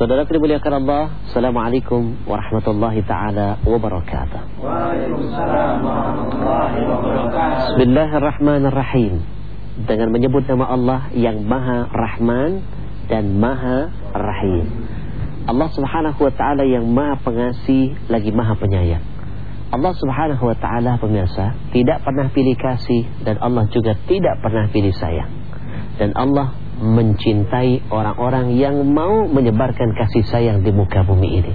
Saudara dimuliakan Allah Assalamualaikum warahmatullahi ta'ala wabarakatuh. Waalaikumsalam warahmatullahi wabarakatuh. Bismillahirrahmanirrahim. Dengan menyebut nama Allah yang maha rahman dan maha rahim. Allah subhanahu wa ta'ala yang maha pengasih lagi maha penyayang. Allah subhanahu wa ta'ala pemirsa Tidak pernah pilih kasih Dan Allah juga tidak pernah pilih sayang. Dan Allah mencintai orang-orang yang mau menyebarkan kasih sayang di muka bumi ini.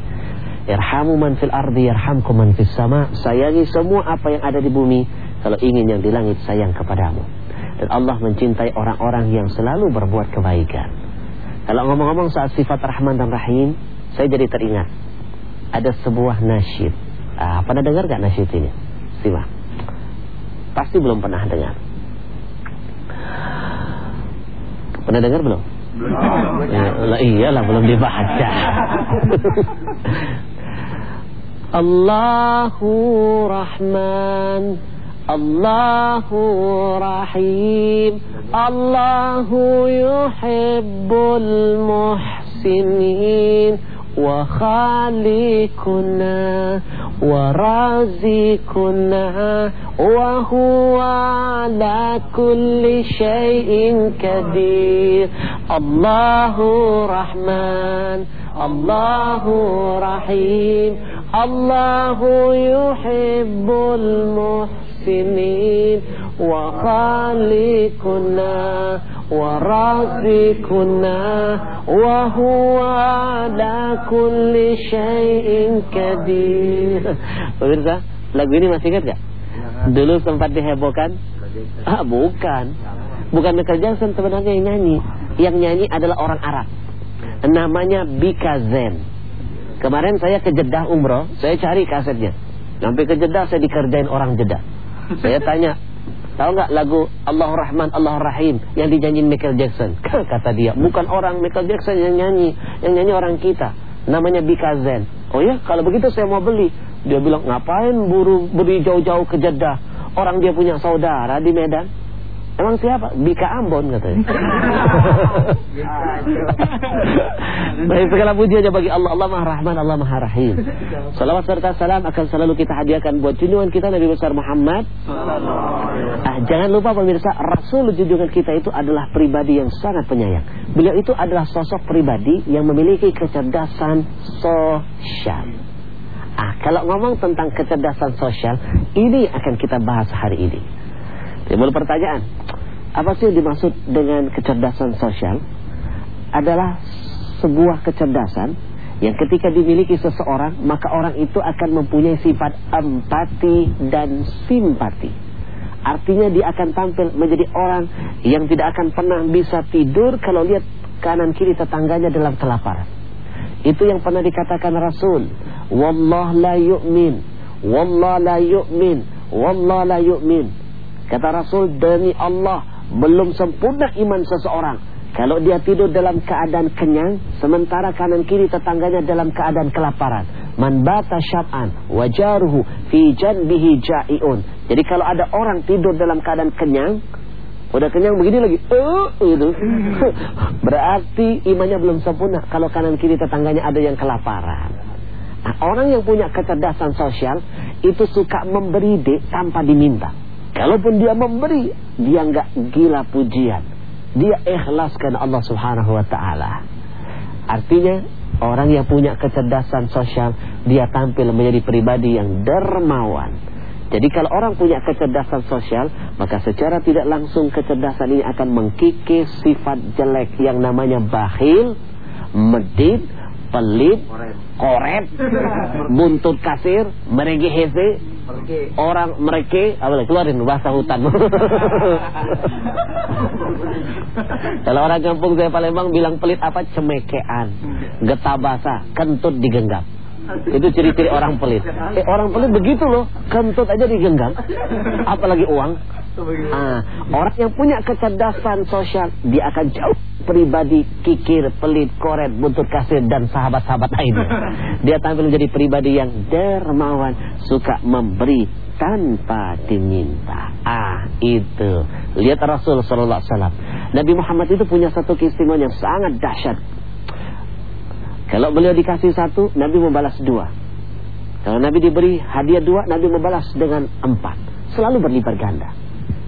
Irhamu man fil ardi yarhamkum man fis sama. Sayangi semua apa yang ada di bumi. Kalau ingin yang di langit sayang kepadamu. Dan Allah mencintai orang-orang yang selalu berbuat kebaikan. Kalau ngomong-ngomong saat sifat Rahman dan Rahim, saya jadi teringat. Ada sebuah nasyid. Ah, pernah dengar gak nasyid ini? Simak. Pasti belum pernah dengar. Pernah dengar belum? Belum. Ya, lah iyalah belum dibaca. Allahu Rahman Allahu Rahim Allahu yuhibbul muhsinin وخالقنا ورازقنا وهو على كل شيء قدير. الله رحمن الله رحيم. Rahman Allahu Rahim Allahu yuhibbul muhsinin wa khaliquna ورازقنا وهو على كل شيء قدير Pemirsa, lagu ini masih ingat gak? Dulu sempat dihebohkan? Ah, bukan. Bukan Michael Jackson sebenarnya yang nyanyi. Yang nyanyi adalah orang Arab. Namanya Bika Zen. Kemarin saya ke Jeddah umroh, saya cari kasetnya. Sampai ke Jeddah saya dikerjain orang Jeddah. Saya tanya, Tahu nggak lagu Allah Rahman Allah Rahim yang dinyanyiin Michael Jackson? Kata dia, bukan orang Michael Jackson yang nyanyi, yang nyanyi orang kita. Namanya Bika Zen. Oh ya, kalau begitu saya mau beli. Dia bilang, ngapain buru beri jauh-jauh ke Jeddah? Orang dia punya saudara di Medan. Emang siapa? Bika Ambon katanya. Baik segala puji aja bagi Allah. Allah Maha Rahman, Allah Maha Rahim. Salawat serta salam akan selalu kita hadiahkan buat junjungan kita Nabi besar Muhammad. Ah, jangan lupa pemirsa, Rasul junjungan kita itu adalah pribadi yang sangat penyayang. Beliau itu adalah sosok pribadi yang memiliki kecerdasan sosial. Ah, kalau ngomong tentang kecerdasan sosial, ini akan kita bahas hari ini. Timbul pertanyaan, apa sih yang dimaksud dengan kecerdasan sosial? Adalah sebuah kecerdasan yang ketika dimiliki seseorang, maka orang itu akan mempunyai sifat empati dan simpati. Artinya dia akan tampil menjadi orang yang tidak akan pernah bisa tidur kalau lihat kanan kiri tetangganya dalam kelaparan. Itu yang pernah dikatakan Rasul, wallah la yu'min, wallah la yu'min, wallah la yu'min. Kata Rasul demi Allah belum sempurna iman seseorang kalau dia tidur dalam keadaan kenyang sementara kanan kiri tetangganya dalam keadaan kelaparan. Man bata syab'an wajaruhu fi janbihi ja'iun. Jadi kalau ada orang tidur dalam keadaan kenyang udah kenyang begini lagi eh itu berarti imannya belum sempurna kalau kanan kiri tetangganya ada yang kelaparan. Nah, orang yang punya kecerdasan sosial itu suka memberi dek tanpa diminta. Kalaupun dia memberi, dia nggak gila pujian. Dia ikhlas karena Allah Subhanahu wa taala. Artinya orang yang punya kecerdasan sosial, dia tampil menjadi pribadi yang dermawan. Jadi kalau orang punya kecerdasan sosial, maka secara tidak langsung kecerdasan ini akan mengkikis sifat jelek yang namanya bakhil, medit, pelit, koret, buntut kasir, merege orang mereke, apa lagi? Keluarin bahasa hutan. Kalau orang kampung saya Palembang bilang pelit apa? Cemekean, getah basah, kentut digenggam. Itu ciri-ciri orang pelit. Eh orang pelit begitu loh, kentut aja digenggam, apalagi uang. Ah, orang yang punya kecerdasan sosial dia akan jauh pribadi kikir, pelit, koret, buntut kasir dan sahabat-sahabat lainnya. Dia tampil menjadi pribadi yang dermawan, suka memberi tanpa diminta. Ah, itu. Lihat Rasul sallallahu alaihi wasallam. Nabi Muhammad itu punya satu keistimewaan yang sangat dahsyat. Kalau beliau dikasih satu, Nabi membalas dua. Kalau Nabi diberi hadiah dua, Nabi membalas dengan empat. Selalu berlipat ganda.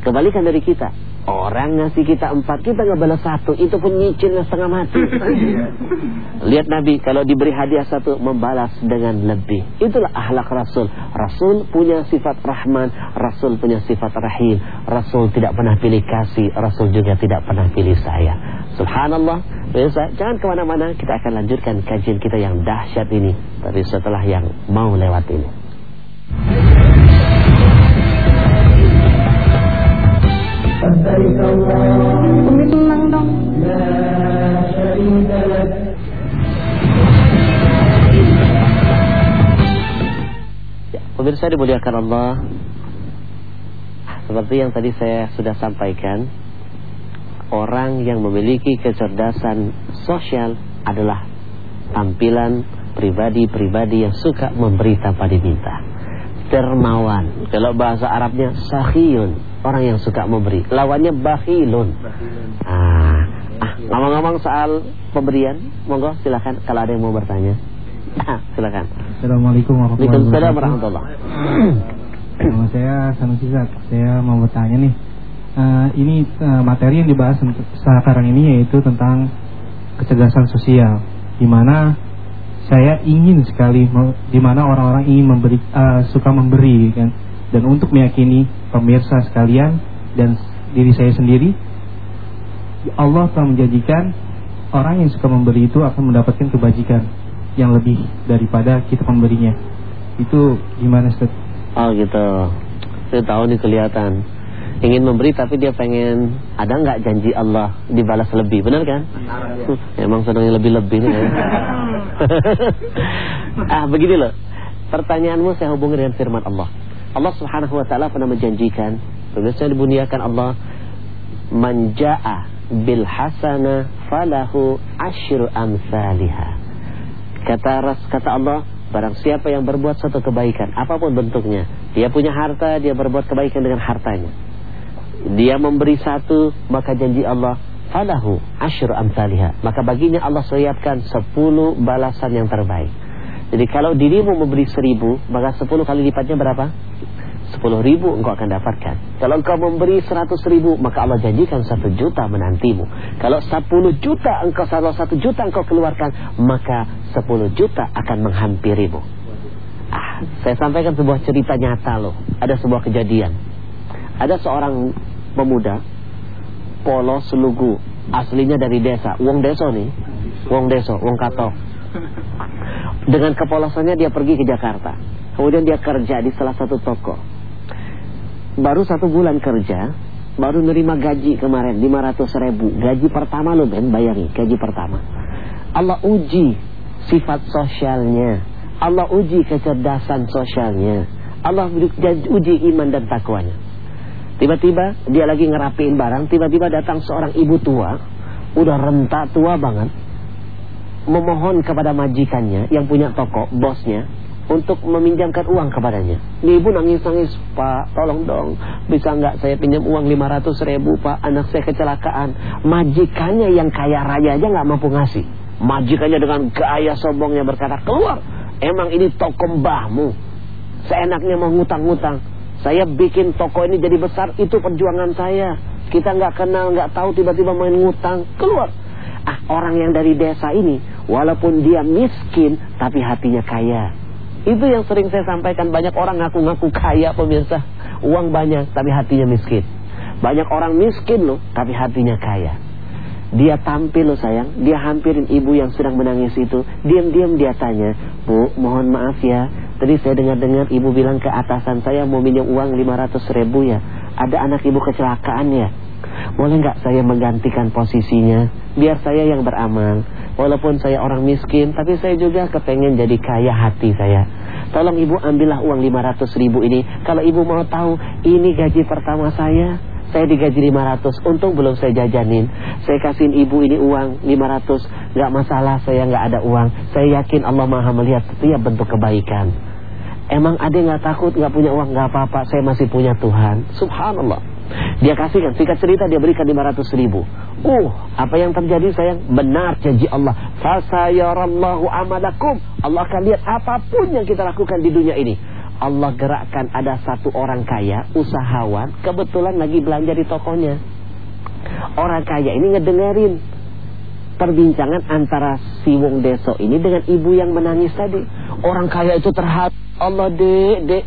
Kebalikan dari kita. Orang ngasih kita empat, kita nggak balas satu. Itu pun nyicilnya setengah mati. Lihat Nabi, kalau diberi hadiah satu, membalas dengan lebih. Itulah ahlak Rasul. Rasul punya sifat rahman, Rasul punya sifat rahim. Rasul tidak pernah pilih kasih, Rasul juga tidak pernah pilih saya. Subhanallah. Bisa, jangan ke mana-mana, kita akan lanjutkan kajian kita yang dahsyat ini. Tapi setelah yang mau lewat ini. Pemirsa dimuliakan Allah. Seperti yang tadi saya sudah sampaikan, orang yang memiliki kecerdasan sosial adalah tampilan pribadi-pribadi yang suka memberi tanpa diminta. Dermawan. Kalau bahasa Arabnya sahiyun orang yang suka memberi. Lawannya bakhilun. Ah, ah ngomong-ngomong soal pemberian, monggo silakan kalau ada yang mau bertanya. Ah, silakan. Assalamualaikum warahmatullahi wabarakatuh. Nama saya Sanusi Zat. Saya mau bertanya nih. Uh, ini uh, materi yang dibahas sekarang ini yaitu tentang kecerdasan sosial, di mana saya ingin sekali, di mana orang-orang ingin memberi, uh, suka memberi, kan? dan untuk meyakini pemirsa sekalian dan diri saya sendiri Allah telah menjanjikan orang yang suka memberi itu akan mendapatkan kebajikan yang lebih daripada kita memberinya itu gimana Ustaz? Oh gitu saya tahu nih kelihatan ingin memberi tapi dia pengen ada nggak janji Allah dibalas lebih benar kan? Ya. Emang sedang lebih-lebih ya. ah begini loh pertanyaanmu saya hubungi dengan firman Allah Allah Subhanahu wa taala pernah menjanjikan, pemirsa dibuniakan Allah, "Man bil hasana falahu asyru amsalha." Kata ras kata Allah, barang siapa yang berbuat satu kebaikan, apa pun bentuknya, dia punya harta, dia berbuat kebaikan dengan hartanya. Dia memberi satu, maka janji Allah, falahu asyru amsalha. Maka baginya Allah siapkan sepuluh balasan yang terbaik. Jadi kalau dirimu memberi seribu, maka sepuluh kali lipatnya berapa? Sepuluh ribu engkau akan dapatkan. Kalau engkau memberi seratus ribu, maka Allah janjikan satu juta menantimu. Kalau sepuluh juta engkau salah satu juta engkau keluarkan, maka sepuluh juta akan menghampirimu. Ah, saya sampaikan sebuah cerita nyata loh. Ada sebuah kejadian. Ada seorang pemuda, polos lugu, aslinya dari desa, wong desa nih, wong desa, wong kato. Dengan kepolosannya dia pergi ke Jakarta. Kemudian dia kerja di salah satu toko. Baru satu bulan kerja, baru nerima gaji kemarin 500 ribu. Gaji pertama loh Ben, bayangin gaji pertama. Allah uji sifat sosialnya. Allah uji kecerdasan sosialnya. Allah uji iman dan takwanya. Tiba-tiba dia lagi ngerapiin barang, tiba-tiba datang seorang ibu tua, udah rentak tua banget memohon kepada majikannya yang punya toko, bosnya, untuk meminjamkan uang kepadanya. Ini ibu nangis-nangis, Pak, tolong dong, bisa nggak saya pinjam uang 500 ribu, Pak, anak saya kecelakaan. Majikannya yang kaya raya aja nggak mampu ngasih. Majikannya dengan gaya sombongnya berkata, keluar, emang ini toko mbahmu. Seenaknya mau ngutang-ngutang. Saya bikin toko ini jadi besar, itu perjuangan saya. Kita nggak kenal, nggak tahu, tiba-tiba main ngutang, keluar. Ah, orang yang dari desa ini Walaupun dia miskin Tapi hatinya kaya Itu yang sering saya sampaikan. Banyak orang ngaku-ngaku kaya pemirsa. Uang banyak tapi hatinya miskin. Banyak orang miskin loh Tapi hatinya kaya. Dia tampil loh sayang. Dia hampirin ibu yang sedang menangis itu. Diam-diam dia tanya Bu mohon maaf ya. Tadi saya dengar-dengar ibu bilang ke atasan saya Mau minjem uang 500 ribu ya. Ada anak ibu kecelakaan ya. Boleh nggak saya menggantikan posisinya? Biar saya yang beramal Walaupun saya orang miskin Tapi saya juga kepengen jadi kaya hati saya. Tolong ibu ambillah uang 500 ribu ini. Kalau ibu mau tahu Ini gaji pertama saya Saya digaji 500 Untung belum saya jajanin. Saya kasihin ibu ini uang 500 Gak masalah saya gak ada uang. Saya yakin Allah maha melihat Setiap bentuk kebaikan. Emang ada yang gak takut gak punya uang Gak apa-apa. Saya masih punya Tuhan. Subhanallah Dia kasihkan, singkat cerita dia berikan 500 ribu. Uh, apa yang terjadi sayang? Benar janji Allah. Fasayarallahu amalakum. Allah akan lihat apa pun yang kita lakukan di dunia ini. Allah gerakkan ada satu orang kaya, usahawan, kebetulan lagi belanja di tokonya. Orang kaya ini ngedengerin perbincangan antara si Wong Deso ini dengan ibu yang menangis tadi. Orang kaya itu terhadap Allah dek, dek.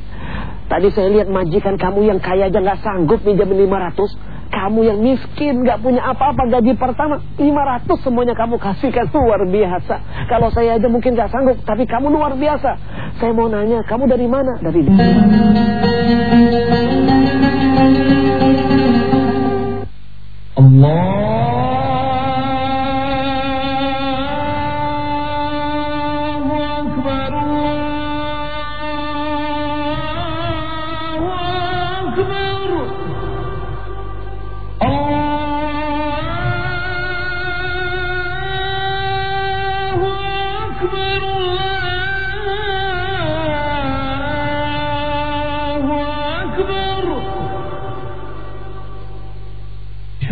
Tadi saya lihat majikan kamu yang kaya aja nggak sanggup minjem 500. Kamu yang miskin nggak punya apa-apa gaji pertama 500 semuanya kamu kasihkan luar biasa. Kalau saya aja mungkin nggak sanggup, tapi kamu luar biasa. Saya mau nanya, kamu dari mana? Dari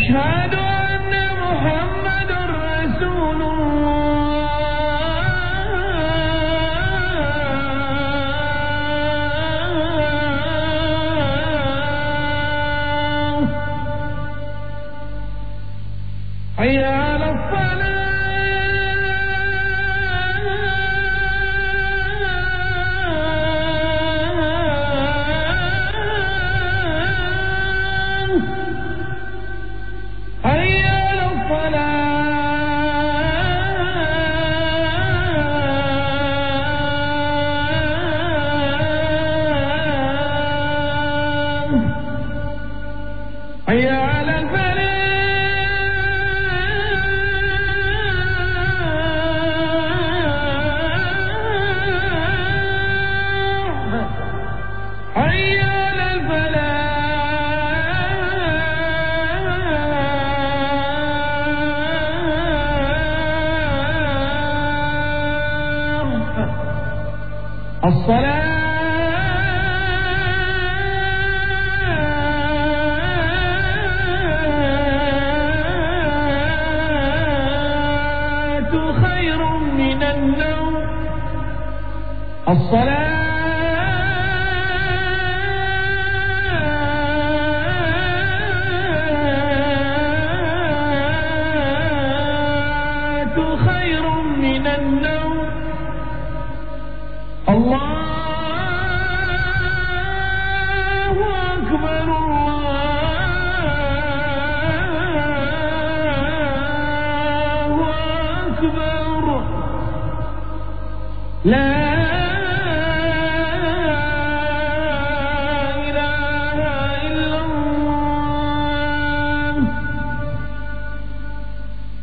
أشهد أن